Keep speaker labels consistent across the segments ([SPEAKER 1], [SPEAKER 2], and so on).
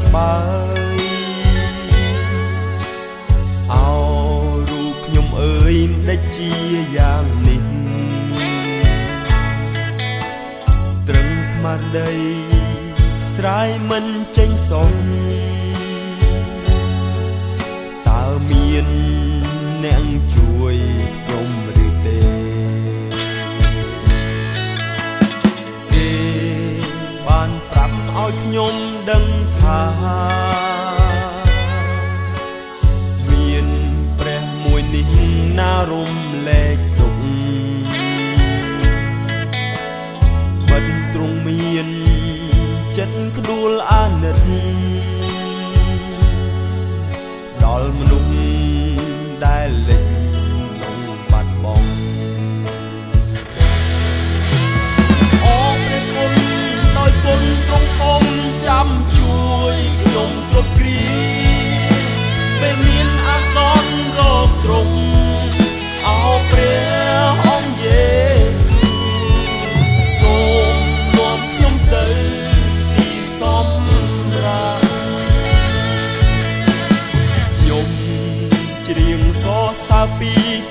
[SPEAKER 1] ស្បើយអោរូបខ្ញុំអើយដេចជាយ៉ាងនេះត្រឹងស្មារតីស្រ័យមិនចេញសងតើមានអ្នកជួយ ឲ្យខ្ញុំដឹងថាមានព្រះមួយនេះណារំ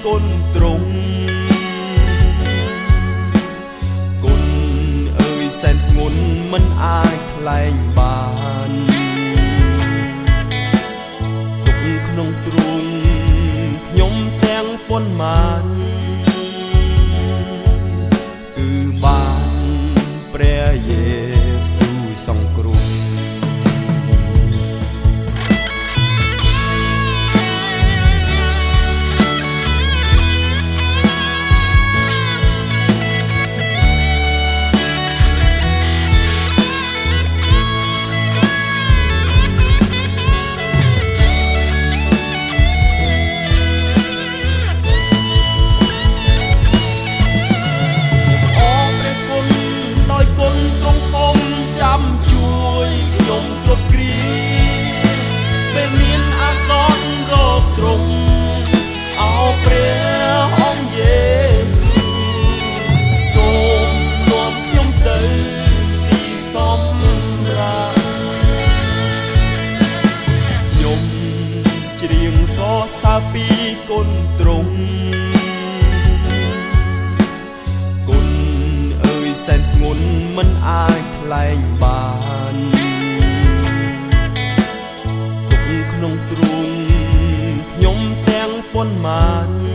[SPEAKER 1] គុណទ្រង់គុណអើយសែនធ្ងន់មិនអាចថ្លែងបានទុកក្នុងទ្រង់ខ្ញុំទាំងប៉ុន្មានគឺបានព្រះយេ សរសើរពីគុណទ្រង់គុណអើយសែនធ្ងន់មិនអាចថ្លែងបានទុកក្នុងទ្រូងខ្ញុំទាំងប៉ុន្មាន